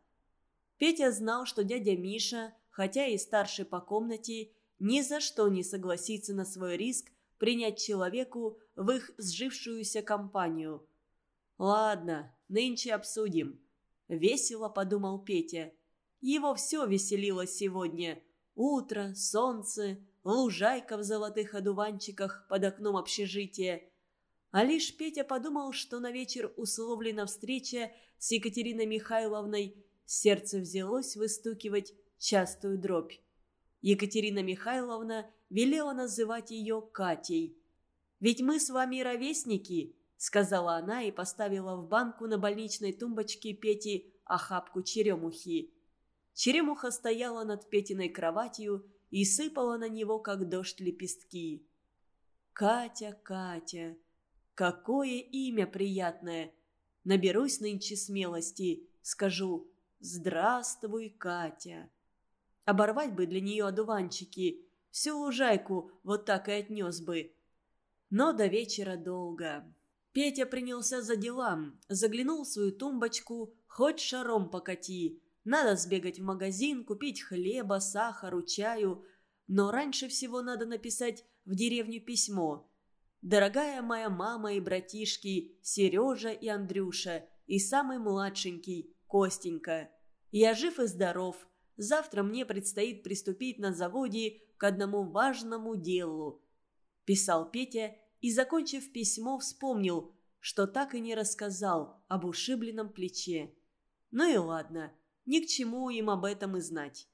Петя знал, что дядя Миша, хотя и старший по комнате, ни за что не согласится на свой риск принять человеку в их сжившуюся компанию. «Ладно, нынче обсудим», — весело подумал Петя. Его все веселило сегодня. Утро, солнце, лужайка в золотых одуванчиках под окном общежития. А лишь Петя подумал, что на вечер условлена встреча с Екатериной Михайловной, сердце взялось выстукивать частую дробь. Екатерина Михайловна велела называть ее Катей. «Ведь мы с вами ровесники», — сказала она и поставила в банку на больничной тумбочке Пети охапку черемухи. Черемуха стояла над Петиной кроватью и сыпала на него, как дождь лепестки. «Катя, Катя, какое имя приятное! Наберусь нынче смелости, скажу «Здравствуй, Катя». Оборвать бы для нее одуванчики, всю лужайку вот так и отнес бы. Но до вечера долго. Петя принялся за дела, заглянул в свою тумбочку, хоть шаром покати. Надо сбегать в магазин, купить хлеба, сахару, чаю. Но раньше всего надо написать в деревню письмо. «Дорогая моя мама и братишки, Сережа и Андрюша, и самый младшенький, Костенька. Я жив и здоров, Завтра мне предстоит приступить на заводе к одному важному делу», – писал Петя и, закончив письмо, вспомнил, что так и не рассказал об ушибленном плече. Ну и ладно, ни к чему им об этом и знать.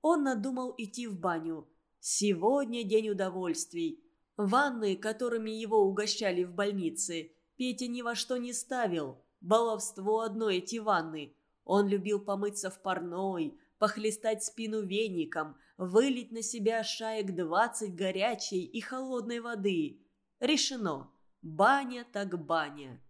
Он надумал идти в баню. Сегодня день удовольствий. Ванны, которыми его угощали в больнице, Петя ни во что не ставил. Баловство одно эти ванны. Он любил помыться в парной, похлестать спину веником, вылить на себя шаек двадцать горячей и холодной воды. Решено. Баня так баня.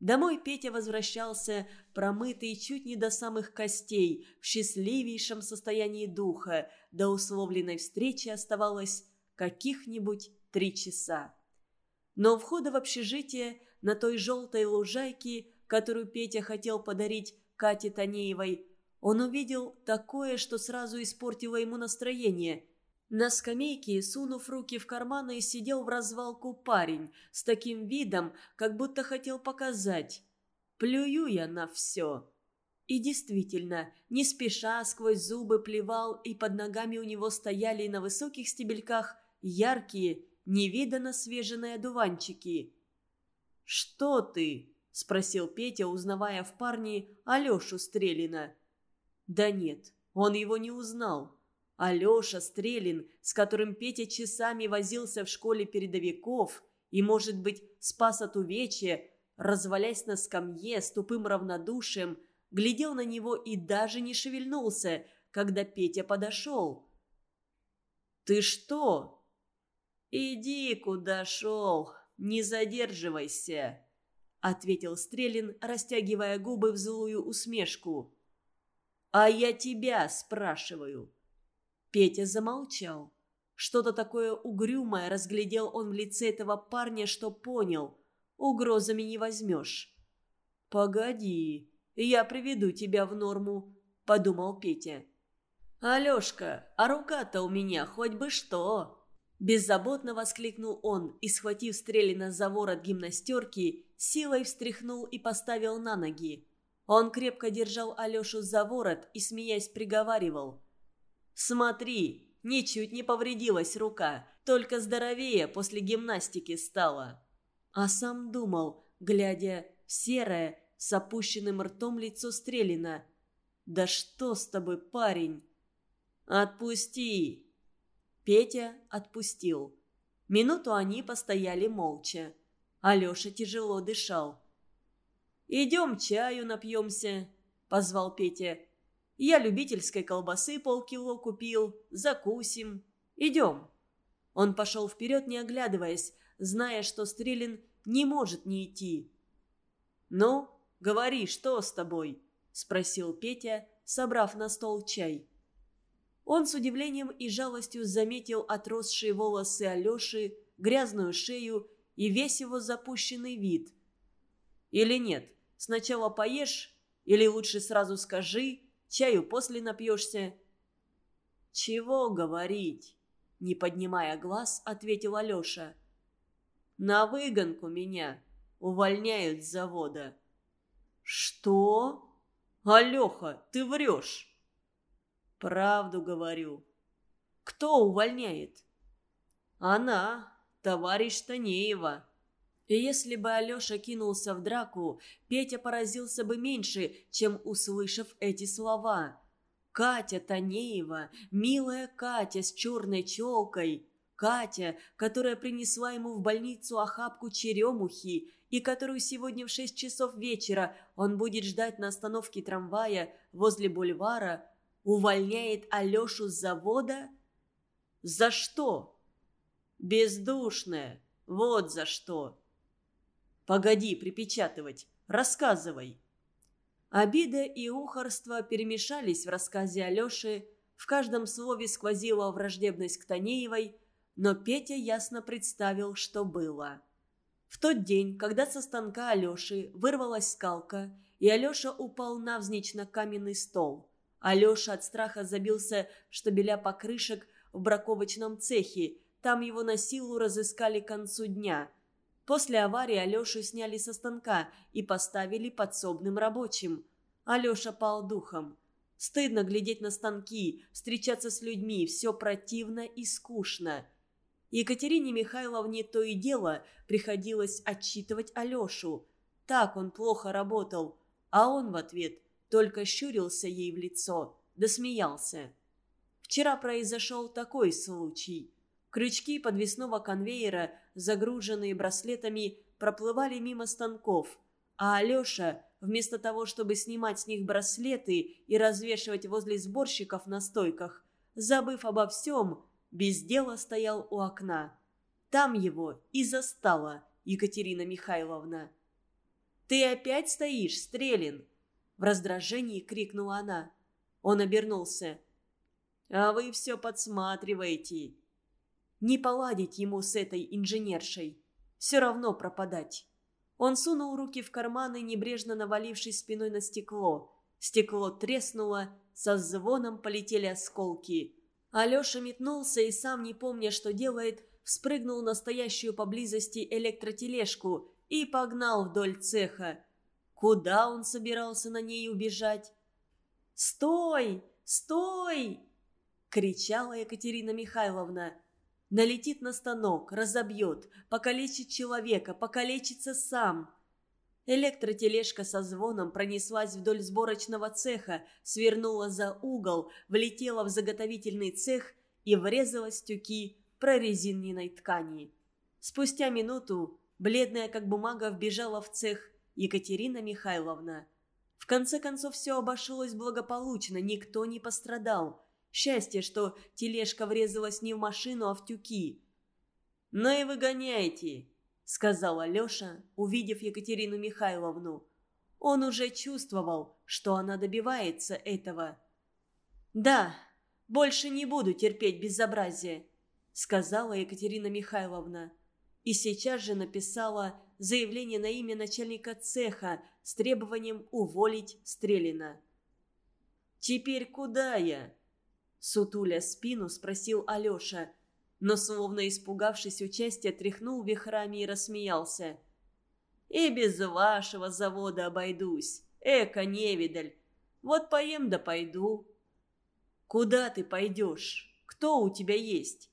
Домой Петя возвращался, промытый чуть не до самых костей, в счастливейшем состоянии духа. До условленной встречи оставалось каких-нибудь три часа. Но у входа в общежитие на той желтой лужайке, которую Петя хотел подарить Кате Танеевой, он увидел такое, что сразу испортило ему настроение. На скамейке, сунув руки в карманы, сидел в развалку парень с таким видом, как будто хотел показать «Плюю я на все». И действительно, не спеша, сквозь зубы плевал, и под ногами у него стояли на высоких стебельках яркие, невиданно свеженные одуванчики. «Что ты?» – спросил Петя, узнавая в парне Алешу Стрелина. «Да нет, он его не узнал. Алеша Стрелин, с которым Петя часами возился в школе передовиков и, может быть, спас от увечья, развалясь на скамье с тупым равнодушием, глядел на него и даже не шевельнулся, когда Петя подошел. «Ты что?» «Иди, куда шел, не задерживайся», — ответил Стрелин, растягивая губы в злую усмешку. «А я тебя спрашиваю». Петя замолчал. Что-то такое угрюмое разглядел он в лице этого парня, что понял. Угрозами не возьмешь. «Погоди, я приведу тебя в норму», — подумал Петя. «Алешка, а рука-то у меня хоть бы что!» Беззаботно воскликнул он и, схватив Стрелина за ворот гимнастерки, силой встряхнул и поставил на ноги. Он крепко держал Алешу за ворот и, смеясь, приговаривал. «Смотри, ничуть не повредилась рука, только здоровее после гимнастики стала». А сам думал, глядя в серое, с опущенным ртом лицо Стрелина. «Да что с тобой, парень?» «Отпусти!» Петя отпустил. Минуту они постояли молча. Алеша тяжело дышал. «Идем чаю напьемся», — позвал Петя. «Я любительской колбасы полкило купил. Закусим. Идем». Он пошел вперед, не оглядываясь, зная, что Стрелин не может не идти. «Ну, говори, что с тобой?» – спросил Петя, собрав на стол чай. Он с удивлением и жалостью заметил отросшие волосы Алеши, грязную шею и весь его запущенный вид. «Или нет, сначала поешь, или лучше сразу скажи, чаю после напьешься». «Чего говорить?» – не поднимая глаз, ответил Алеша – на выгонку меня увольняют с завода». «Что? Алёха, ты врешь!» «Правду говорю. Кто увольняет?» «Она, товарищ Танеева». И если бы Алёша кинулся в драку, Петя поразился бы меньше, чем услышав эти слова. Катя Танеева, милая Катя с черной челкой. Катя, которая принесла ему в больницу охапку черемухи и которую сегодня в шесть часов вечера он будет ждать на остановке трамвая возле бульвара, увольняет Алешу с завода? За что? Бездушная. Вот за что. Погоди припечатывать. Рассказывай. Обида и ухорство перемешались в рассказе Алеши. В каждом слове сквозила враждебность к Танеевой – но Петя ясно представил, что было. В тот день, когда со станка Алеши вырвалась скалка, и Алеша упал навзничь на каменный стол. Алеша от страха забился штабеля покрышек в браковочном цехе, там его на силу разыскали к концу дня. После аварии Алешу сняли со станка и поставили подсобным рабочим. Алеша пал духом. Стыдно глядеть на станки, встречаться с людьми, все противно и скучно. Екатерине Михайловне то и дело приходилось отчитывать Алешу. Так он плохо работал, а он в ответ только щурился ей в лицо, да смеялся. Вчера произошел такой случай. Крючки подвесного конвейера, загруженные браслетами, проплывали мимо станков, а Алеша, вместо того, чтобы снимать с них браслеты и развешивать возле сборщиков на стойках, забыв обо всем, без дела стоял у окна. Там его и застала Екатерина Михайловна. «Ты опять стоишь, Стрелин?» В раздражении крикнула она. Он обернулся. «А вы все подсматриваете». Не поладить ему с этой инженершей. Все равно пропадать. Он сунул руки в карманы, небрежно навалившись спиной на стекло. Стекло треснуло, со звоном полетели осколки. Алеша метнулся и сам, не помня, что делает, вспрыгнул на стоящую поблизости электротележку и погнал вдоль цеха. Куда он собирался на ней убежать? «Стой! Стой!» — кричала Екатерина Михайловна. Налетит на станок, разобьет, покалечит человека, покалечится сам. Электротележка со звоном пронеслась вдоль сборочного цеха, свернула за угол, влетела в заготовительный цех и врезалась в тюки прорезиненной ткани. Спустя минуту, бледная как бумага, вбежала в цех Екатерина Михайловна. В конце концов все обошлось благополучно, никто не пострадал. Счастье, что тележка врезалась не в машину, а в тюки. «Ну и выгоняйте», — сказала Леша, увидев Екатерину Михайловну. Он уже чувствовал, что она добивается этого. «Да, больше не буду терпеть безобразие», — сказала Екатерина Михайловна. И сейчас же написала заявление на имя начальника цеха с требованием уволить Стрелина. «Теперь куда я?» Сутуля спину спросил Алеша, но, словно испугавшись участия, тряхнул вихрами и рассмеялся. «И без вашего завода обойдусь. Эка, невидаль. Вот поем да пойду». «Куда ты пойдешь? Кто у тебя есть?»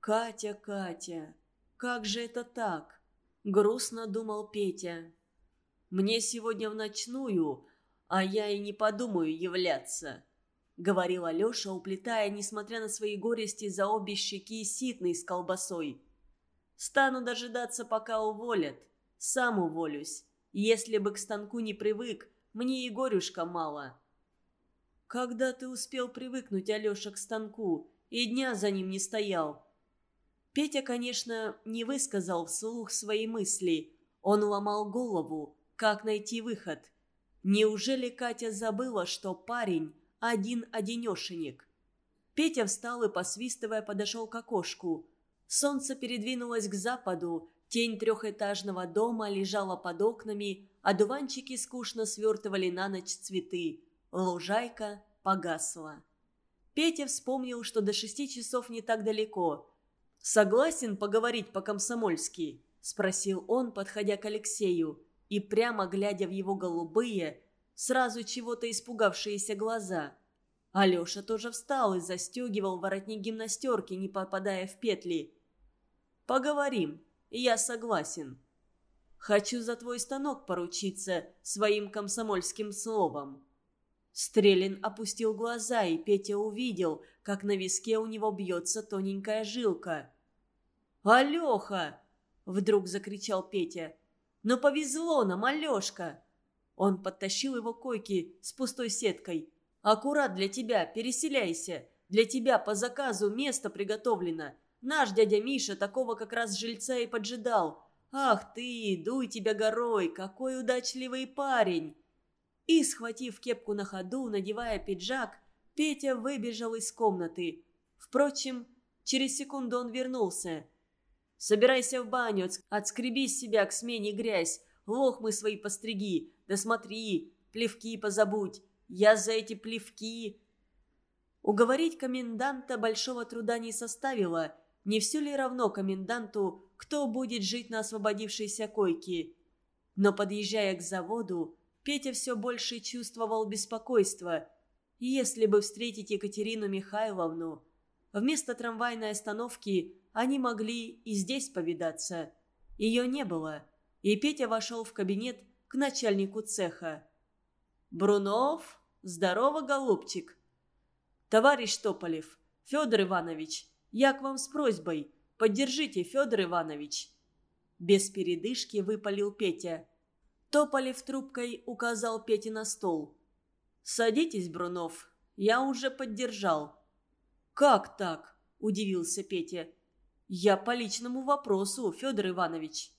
«Катя, Катя, как же это так?» Грустно думал Петя. «Мне сегодня в ночную, а я и не подумаю являться говорил Алеша, уплетая, несмотря на свои горести, за обе щеки ситный с колбасой. «Стану дожидаться, пока уволят. Сам уволюсь. Если бы к станку не привык, мне и горюшка мало». «Когда ты успел привыкнуть, Алеша, к станку, и дня за ним не стоял?» Петя, конечно, не высказал вслух свои мысли. Он ломал голову, как найти выход. Неужели Катя забыла, что парень один-одинешенек. Петя встал и, посвистывая, подошел к окошку. Солнце передвинулось к западу, тень трехэтажного дома лежала под окнами, а дуванчики скучно свертывали на ночь цветы. Лужайка погасла. Петя вспомнил, что до шести часов не так далеко. «Согласен поговорить по-комсомольски?» – спросил он, подходя к Алексею, и прямо глядя в его голубые, сразу чего-то испугавшиеся глаза. Алеша тоже встал и застегивал воротник гимнастерки, не попадая в петли. «Поговорим, я согласен. Хочу за твой станок поручиться своим комсомольским словом». Стрелин опустил глаза, и Петя увидел, как на виске у него бьется тоненькая жилка. «Алеха!» — вдруг закричал Петя. «Ну повезло нам, Алешка!» Он подтащил его к койке с пустой сеткой. «Аккурат для тебя, переселяйся. Для тебя по заказу место приготовлено. Наш дядя Миша такого как раз жильца и поджидал. Ах ты, дуй тебя горой, какой удачливый парень!» И, схватив кепку на ходу, надевая пиджак, Петя выбежал из комнаты. Впрочем, через секунду он вернулся. «Собирайся в баню, отскреби себя к смене грязь, лохмы свои постриги, да смотри, плевки позабудь. Я за эти плевки...» Уговорить коменданта большого труда не составило. Не все ли равно коменданту, кто будет жить на освободившейся койке? Но, подъезжая к заводу, Петя все больше чувствовал беспокойство. Если бы встретить Екатерину Михайловну, вместо трамвайной остановки они могли и здесь повидаться. Ее не было, и Петя вошел в кабинет к начальнику цеха. «Брунов? Здорово, голубчик!» «Товарищ Тополев, Федор Иванович, я к вам с просьбой. Поддержите, Федор Иванович!» Без передышки выпалил Петя. Тополев трубкой указал Пете на стол. «Садитесь, Брунов, я уже поддержал». «Как так?» – удивился Петя. «Я по личному вопросу, Федор Иванович».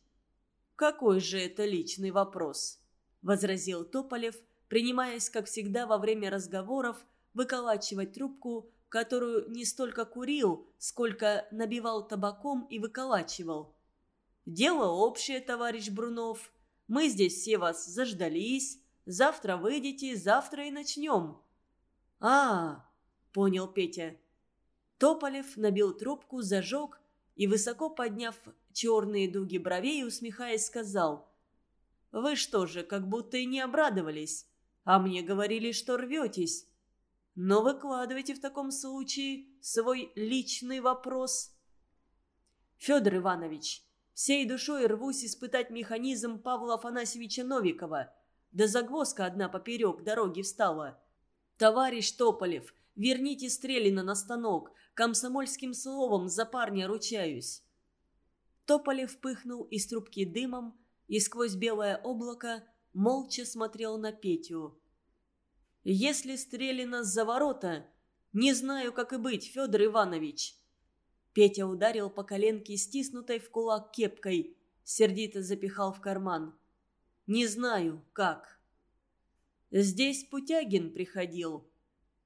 «Какой же это личный вопрос?» – возразил Тополев, принимаясь, как всегда, во время разговоров выколачивать трубку, которую не столько курил, сколько набивал табаком и выколачивал. «Дело общее, товарищ Брунов. Мы здесь все вас заждались. Завтра выйдете, завтра и начнем». «А, — понял Петя. Тополев набил трубку, зажег и, высоко подняв черные дуги бровей, усмехаясь, сказал. «Вы что же, как будто и не обрадовались? А мне говорили, что рветесь. Но выкладывайте в таком случае свой личный вопрос». Федор Иванович, всей душой рвусь испытать механизм Павла Афанасьевича Новикова. Да загвоздка одна поперек дороги встала. Товарищ Тополев, верните Стрелина на станок. Комсомольским словом за парня ручаюсь. Тополев пыхнул из трубки дымом и сквозь белое облако молча смотрел на Петю. «Если Стрелина за ворота, не знаю, как и быть, Федор Иванович». Петя ударил по коленке, стиснутой в кулак кепкой, сердито запихал в карман. «Не знаю, как». «Здесь Путягин приходил.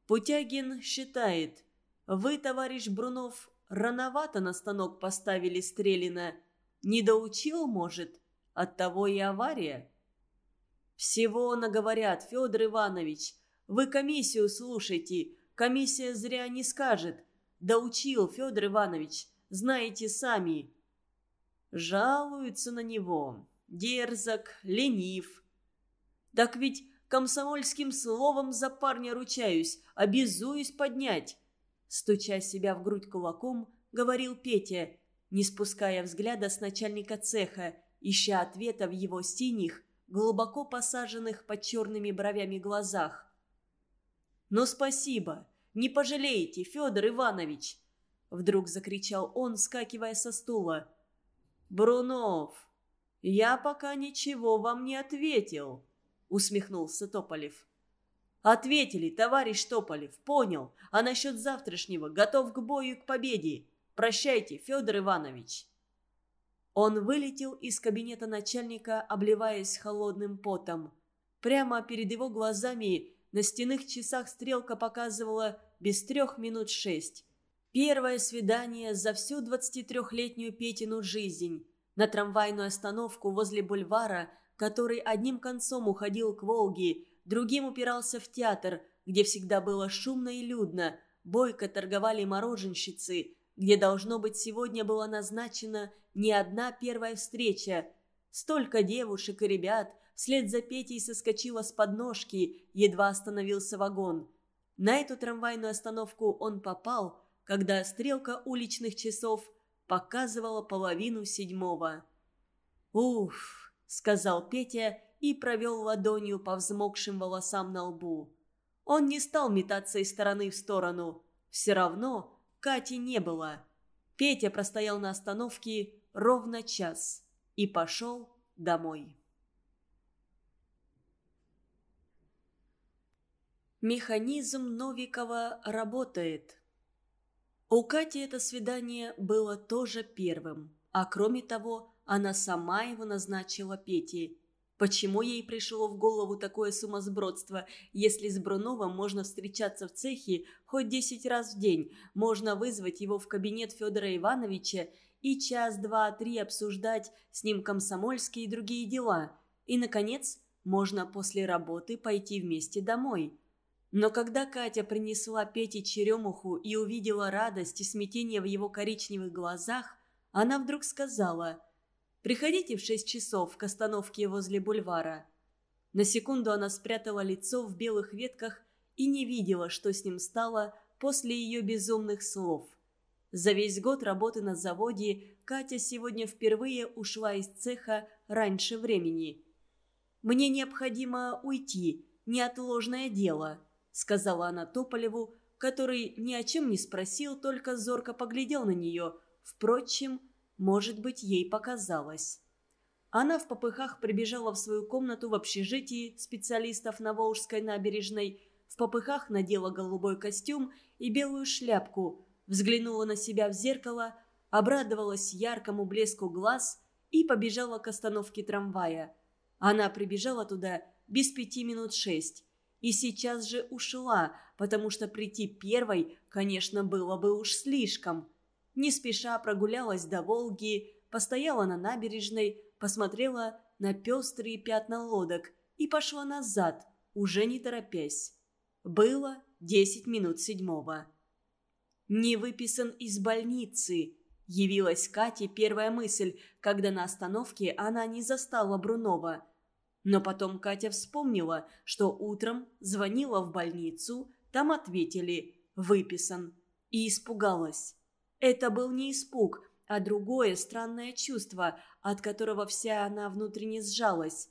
Путягин считает, вы, товарищ Брунов, рановато на станок поставили Стрелина. Не доучил, может? Оттого и авария». «Всего наговорят, Федор Иванович. Вы комиссию слушайте. Комиссия зря не скажет. Доучил, Федор Иванович. Знаете сами». Жалуются на него. Дерзок, ленив. «Так ведь комсомольским словом за парня ручаюсь, обязуюсь поднять». Стуча себя в грудь кулаком, говорил Петя, не спуская взгляда с начальника цеха, ища ответа в его синих, глубоко посаженных под черными бровями глазах. «Но спасибо! Не пожалеете, Федор Иванович!» Вдруг закричал он, скакивая со стула. «Брунов, я пока ничего вам не ответил», усмехнулся Тополев. «Ответили, товарищ Тополев, понял. А насчет завтрашнего готов к бою и к победе. Прощайте, Федор Иванович». Он вылетел из кабинета начальника, обливаясь холодным потом. Прямо перед его глазами на стенных часах стрелка показывала без трех минут шесть. Первое свидание за всю 23-летнюю Петину жизнь. На трамвайную остановку возле бульвара, который одним концом уходил к Волге, другим упирался в театр, где всегда было шумно и людно, бойко торговали мороженщицы, где, должно быть, сегодня была назначена не одна первая встреча. Столько девушек и ребят вслед за Петей соскочила с подножки, едва остановился вагон. На эту трамвайную остановку он попал, когда стрелка уличных часов показывала половину седьмого. «Уф!» — сказал Петя и провел ладонью по взмокшим волосам на лбу. Он не стал метаться из стороны в сторону. Все равно Кати не было. Петя простоял на остановке ровно час и пошел домой. Механизм Новикова работает. У Кати это свидание было тоже первым, а кроме того, она сама его назначила Пете. Почему ей пришло в голову такое сумасбродство, если с Бруновым можно встречаться в цехе хоть десять раз в день, можно вызвать его в кабинет Федора Ивановича и час, два, три обсуждать с ним комсомольские и другие дела, и, наконец, можно после работы пойти вместе домой. Но когда Катя принесла Пете черемуху и увидела радость и смятение в его коричневых глазах, она вдруг сказала – Приходите в шесть часов к остановке возле бульвара». На секунду она спрятала лицо в белых ветках и не видела, что с ним стало после ее безумных слов. За весь год работы на заводе Катя сегодня впервые ушла из цеха раньше времени. «Мне необходимо уйти, неотложное дело», — сказала она Тополеву, который ни о чем не спросил, только зорко поглядел на нее. Впрочем, может быть, ей показалось. Она в попыхах прибежала в свою комнату в общежитии специалистов на Волжской набережной, в попыхах надела голубой костюм и белую шляпку, взглянула на себя в зеркало, обрадовалась яркому блеску глаз и побежала к остановке трамвая. Она прибежала туда без пяти минут шесть и сейчас же ушла, потому что прийти первой, конечно, было бы уж слишком – не спеша прогулялась до Волги, постояла на набережной, посмотрела на пестрые пятна лодок и пошла назад, уже не торопясь. Было десять минут седьмого. «Не выписан из больницы», – явилась Кате первая мысль, когда на остановке она не застала Брунова. Но потом Катя вспомнила, что утром звонила в больницу, там ответили «выписан», и испугалась. Это был не испуг, а другое странное чувство, от которого вся она внутренне сжалась.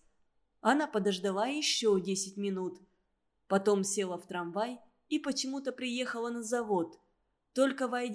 Она подождала еще десять минут. Потом села в трамвай и почему-то приехала на завод. Только войдя